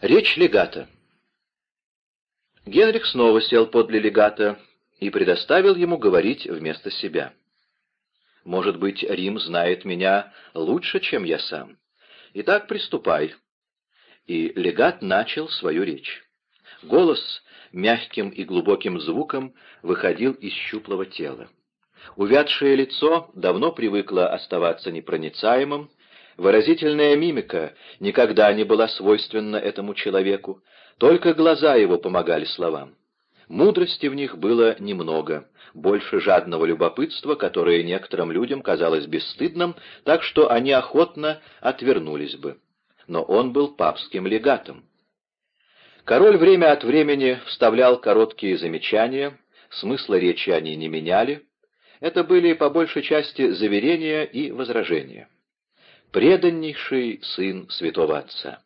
Речь легата. Генрих снова сел подле легата и предоставил ему говорить вместо себя. «Может быть, Рим знает меня лучше, чем я сам. Итак, приступай». И легат начал свою речь. Голос мягким и глубоким звуком выходил из щуплого тела. Увядшее лицо давно привыкло оставаться непроницаемым, Выразительная мимика никогда не была свойственна этому человеку, только глаза его помогали словам. Мудрости в них было немного, больше жадного любопытства, которое некоторым людям казалось бесстыдным, так что они охотно отвернулись бы. Но он был папским легатом. Король время от времени вставлял короткие замечания, смысла речи они не меняли. Это были по большей части заверения и возражения преданнейший сын святого отца.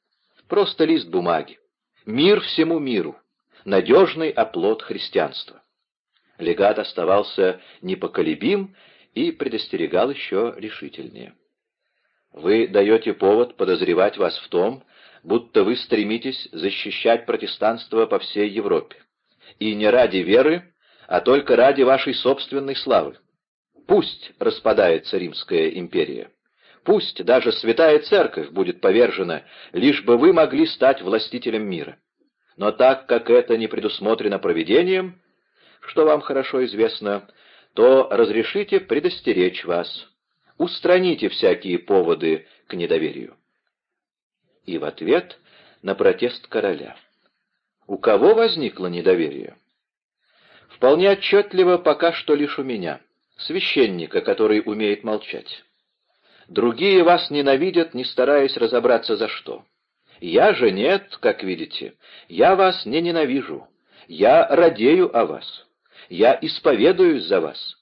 Просто лист бумаги. Мир всему миру. Надежный оплот христианства. Легат оставался непоколебим и предостерегал еще решительнее. Вы даете повод подозревать вас в том, будто вы стремитесь защищать протестанство по всей Европе. И не ради веры, а только ради вашей собственной славы. Пусть распадается Римская империя. Пусть даже святая церковь будет повержена, лишь бы вы могли стать властителем мира. Но так как это не предусмотрено провидением, что вам хорошо известно, то разрешите предостеречь вас. Устраните всякие поводы к недоверию. И в ответ на протест короля. У кого возникло недоверие? Вполне отчетливо пока что лишь у меня, священника, который умеет молчать. Другие вас ненавидят, не стараясь разобраться за что. Я же нет, как видите. Я вас не ненавижу. Я радею о вас. Я исповедуюсь за вас.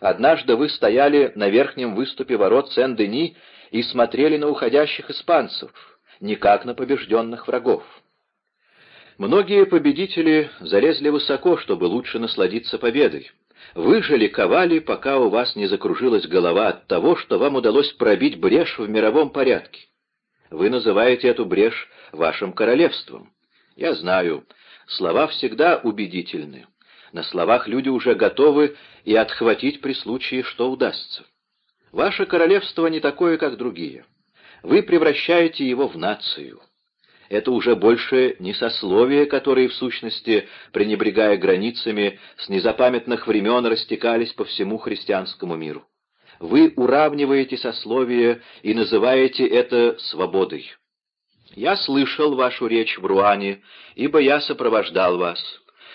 Однажды вы стояли на верхнем выступе ворот Сен-Дени и смотрели на уходящих испанцев, не как на побежденных врагов. Многие победители залезли высоко, чтобы лучше насладиться победой. Вы же ликовали, пока у вас не закружилась голова от того, что вам удалось пробить брешь в мировом порядке. Вы называете эту брешь вашим королевством. Я знаю, слова всегда убедительны. На словах люди уже готовы и отхватить при случае, что удастся. Ваше королевство не такое, как другие. Вы превращаете его в нацию это уже больше не сословия, которые, в сущности, пренебрегая границами, с незапамятных времен растекались по всему христианскому миру. Вы уравниваете сословия и называете это свободой. Я слышал вашу речь в Руане, ибо я сопровождал вас.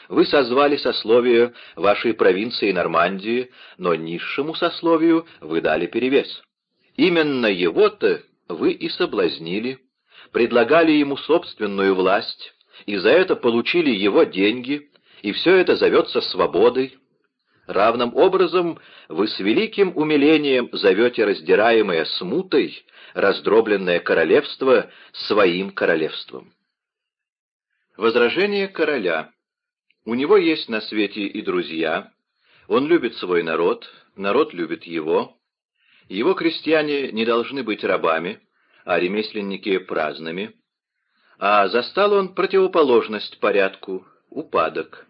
Вы созвали сословие вашей провинции Нормандии, но низшему сословию вы дали перевес. Именно его-то вы и соблазнили, предлагали ему собственную власть, и за это получили его деньги, и все это зовется свободой. Равным образом вы с великим умилением зовете раздираемое смутой, раздробленное королевство своим королевством. Возражение короля. У него есть на свете и друзья, он любит свой народ, народ любит его, его крестьяне не должны быть рабами, а ремесленники — праздными. А застал он противоположность порядку — упадок.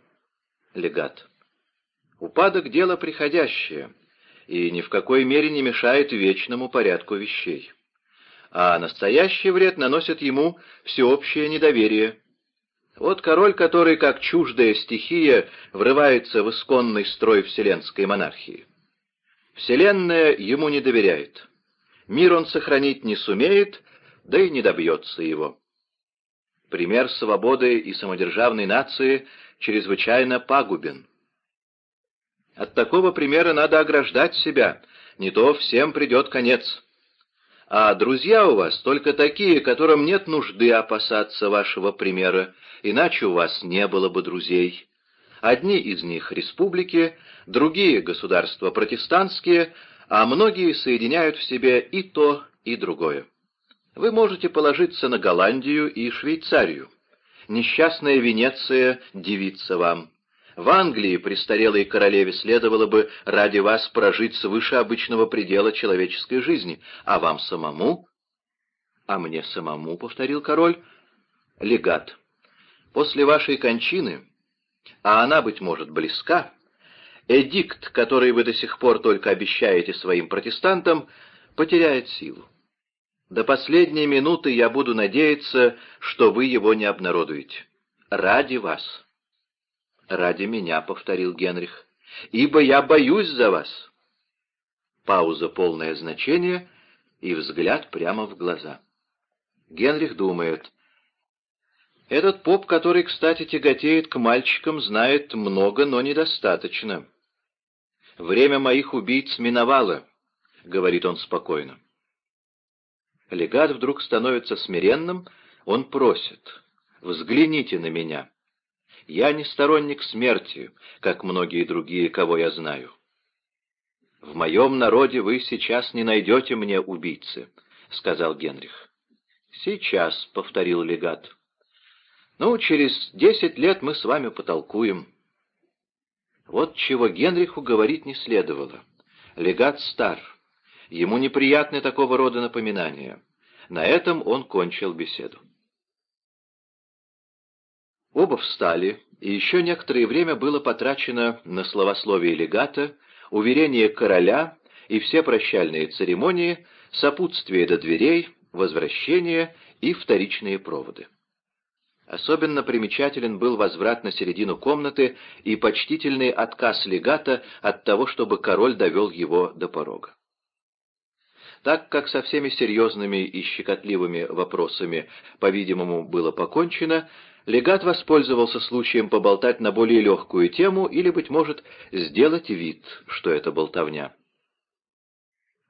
Легат. Упадок — дело приходящее, и ни в какой мере не мешает вечному порядку вещей. А настоящий вред наносит ему всеобщее недоверие. Вот король, который, как чуждая стихия, врывается в исконный строй вселенской монархии. Вселенная ему не доверяет. Мир он сохранить не сумеет, да и не добьется его. Пример свободы и самодержавной нации чрезвычайно пагубен. От такого примера надо ограждать себя, не то всем придет конец. А друзья у вас только такие, которым нет нужды опасаться вашего примера, иначе у вас не было бы друзей. Одни из них — республики, другие — государства протестантские, а многие соединяют в себе и то, и другое. Вы можете положиться на Голландию и Швейцарию. Несчастная Венеция дивится вам. В Англии престарелой королеве следовало бы ради вас прожить свыше обычного предела человеческой жизни, а вам самому... — А мне самому, — повторил король, — Легат, после вашей кончины, а она, быть может, близка, эдикт, который вы до сих пор только обещаете своим протестантам, потеряет силу. До последней минуты я буду надеяться, что вы его не обнародуете. Ради вас. Ради меня, — повторил Генрих, — ибо я боюсь за вас. Пауза полное значение и взгляд прямо в глаза. Генрих думает. Этот поп, который, кстати, тяготеет к мальчикам, знает много, но недостаточно. Время моих убийц миновало, — говорит он спокойно. Легат вдруг становится смиренным, он просит, «Взгляните на меня. Я не сторонник смерти, как многие другие, кого я знаю. В моем народе вы сейчас не найдете мне убийцы», — сказал Генрих. «Сейчас», — повторил легат. «Ну, через десять лет мы с вами потолкуем». Вот чего Генриху говорить не следовало. Легат стар. Ему неприятны такого рода напоминания. На этом он кончил беседу. Оба встали, и еще некоторое время было потрачено на словословие легата, уверение короля и все прощальные церемонии, сопутствие до дверей, возвращение и вторичные проводы. Особенно примечателен был возврат на середину комнаты и почтительный отказ легата от того, чтобы король довел его до порога. Так как со всеми серьезными и щекотливыми вопросами, по-видимому, было покончено, легат воспользовался случаем поболтать на более легкую тему или, быть может, сделать вид, что это болтовня.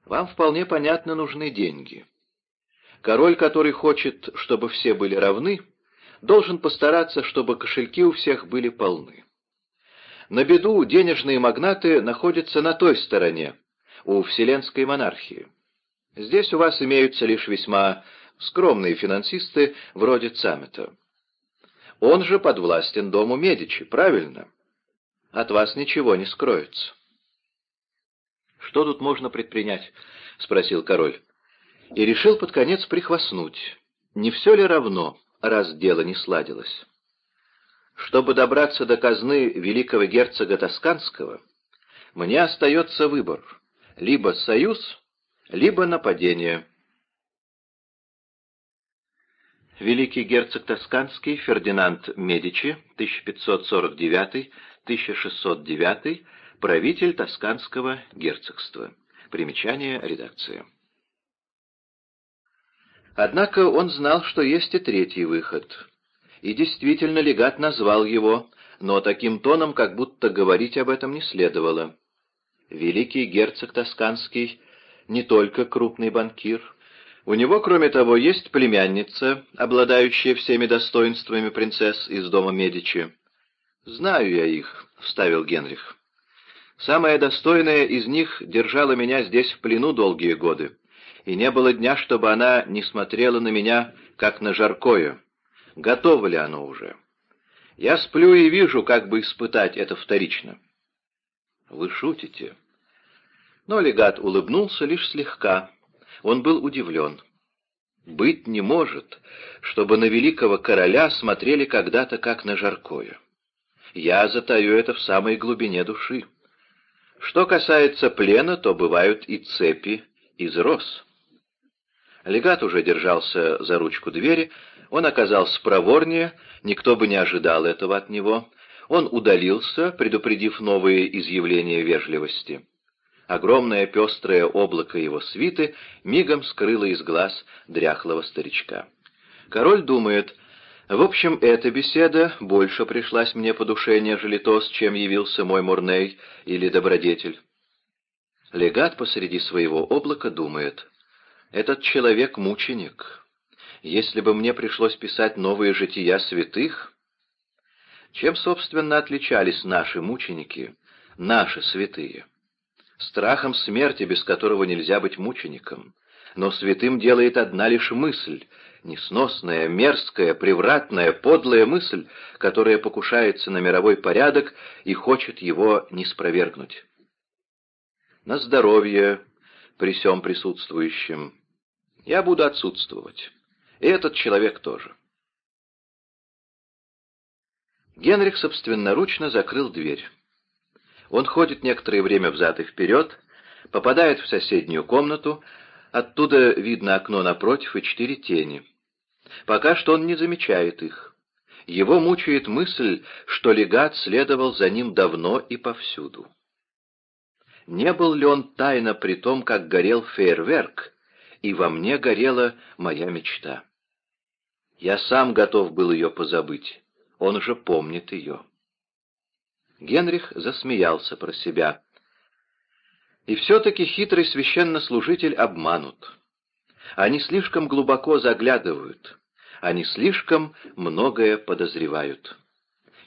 Вам вполне понятно нужны деньги. Король, который хочет, чтобы все были равны, должен постараться, чтобы кошельки у всех были полны. На беду денежные магнаты находятся на той стороне, у вселенской монархии. Здесь у вас имеются лишь весьма скромные финансисты, вроде Цамета. Он же подвластен дому Медичи, правильно? От вас ничего не скроется. «Что тут можно предпринять?» — спросил король. И решил под конец прихвастнуть. Не все ли равно, раз дело не сладилось? Чтобы добраться до казны великого герцога Тосканского, мне остается выбор — либо союз, либо нападение. Великий герцог Тосканский Фердинанд Медичи, 1549-1609, правитель Тосканского герцогства. Примечание редакции. Однако он знал, что есть и третий выход. И действительно легат назвал его, но таким тоном, как будто говорить об этом не следовало. Великий герцог Тосканский не только крупный банкир. У него, кроме того, есть племянница, обладающая всеми достоинствами принцесс из дома Медичи. «Знаю я их», — вставил Генрих. «Самая достойная из них держала меня здесь в плену долгие годы, и не было дня, чтобы она не смотрела на меня, как на жаркое. Готово ли оно уже? Я сплю и вижу, как бы испытать это вторично». «Вы шутите?» Но легат улыбнулся лишь слегка. Он был удивлен. «Быть не может, чтобы на великого короля смотрели когда-то как на жаркое. Я затаю это в самой глубине души. Что касается плена, то бывают и цепи из роз». Легат уже держался за ручку двери, он оказался проворнее, никто бы не ожидал этого от него. Он удалился, предупредив новые изъявления вежливости. Огромное пестрое облако его свиты мигом скрыло из глаз дряхлого старичка. Король думает, в общем, эта беседа больше пришлась мне по душе, нежели то, с чем явился мой Мурней или добродетель. Легат посреди своего облака думает, этот человек — мученик. Если бы мне пришлось писать новые жития святых... Чем, собственно, отличались наши мученики, наши святые? страхом смерти, без которого нельзя быть мучеником. Но святым делает одна лишь мысль, несносная, мерзкая, превратная, подлая мысль, которая покушается на мировой порядок и хочет его не спровергнуть. На здоровье при всем присутствующем. Я буду отсутствовать. И этот человек тоже. Генрих собственноручно закрыл дверь. Он ходит некоторое время взад и вперед, попадает в соседнюю комнату, оттуда видно окно напротив и четыре тени. Пока что он не замечает их. Его мучает мысль, что легат следовал за ним давно и повсюду. Не был ли он тайно при том, как горел фейерверк, и во мне горела моя мечта? Я сам готов был ее позабыть, он же помнит ее. Генрих засмеялся про себя. И все-таки хитрый священнослужитель обманут. Они слишком глубоко заглядывают, они слишком многое подозревают.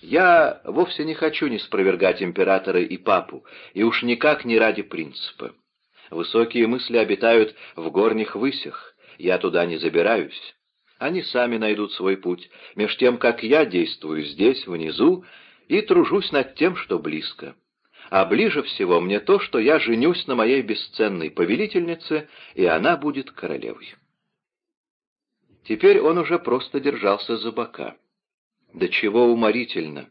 Я вовсе не хочу не спровергать императора и папу, и уж никак не ради принципа. Высокие мысли обитают в горних высях, я туда не забираюсь. Они сами найдут свой путь, меж тем, как я действую здесь, внизу, и тружусь над тем, что близко. А ближе всего мне то, что я женюсь на моей бесценной повелительнице, и она будет королевой. Теперь он уже просто держался за бока. До чего уморительно!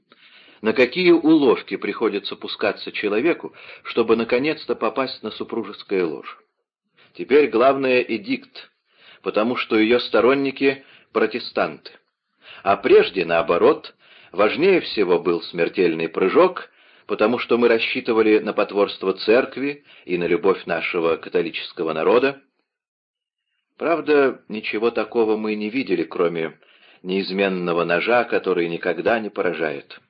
На какие уловки приходится пускаться человеку, чтобы наконец-то попасть на супружеское ложе? Теперь главное — эдикт, потому что ее сторонники — протестанты. А прежде, наоборот, важнее всего был смертельный прыжок, потому что мы рассчитывали на потворство церкви и на любовь нашего католического народа. Правда, ничего такого мы не видели, кроме неизменного ножа, который никогда не поражает.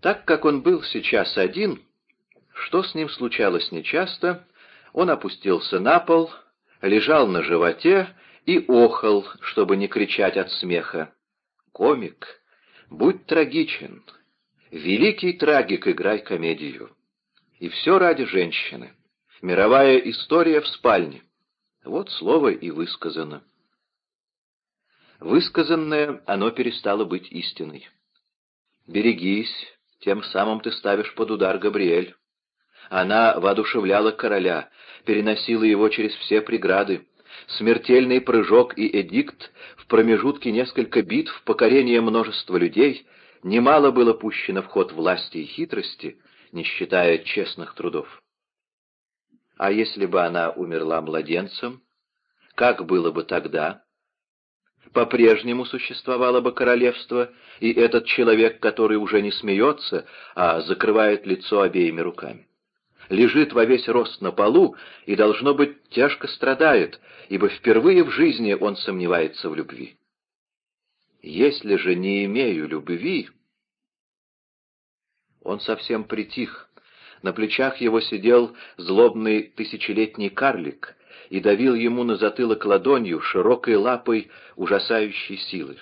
Так как он был сейчас один, что с ним случалось нечасто, он опустился на пол, лежал на животе и охал, чтобы не кричать от смеха. Комик, будь трагичен. Великий трагик, играй комедию. И все ради женщины. Мировая история в спальне. Вот слово и высказано. Высказанное оно перестало быть истиной. «Берегись, тем самым ты ставишь под удар Габриэль». Она воодушевляла короля, переносила его через все преграды. Смертельный прыжок и эдикт, в промежутке несколько битв, покорение множества людей, немало было пущено в ход власти и хитрости, не считая честных трудов. А если бы она умерла младенцем, как было бы тогда? По-прежнему существовало бы королевство, и этот человек, который уже не смеется, а закрывает лицо обеими руками. Лежит во весь рост на полу и, должно быть, тяжко страдает, ибо впервые в жизни он сомневается в любви. Если же не имею любви... Он совсем притих. На плечах его сидел злобный тысячелетний карлик, и давил ему на затылок ладонью, широкой лапой ужасающей силы.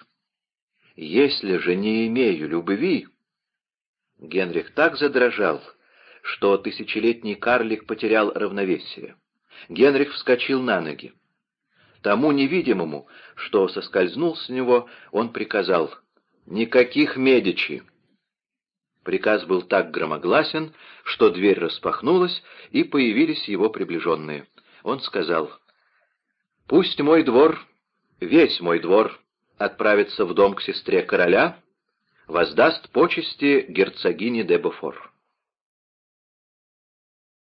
«Если же не имею любви...» Генрих так задрожал, что тысячелетний карлик потерял равновесие. Генрих вскочил на ноги. Тому невидимому, что соскользнул с него, он приказал «Никаких Медичи!» Приказ был так громогласен, что дверь распахнулась, и появились его приближенные он сказал, «Пусть мой двор, весь мой двор, отправится в дом к сестре короля, воздаст почести герцогине де Бофор».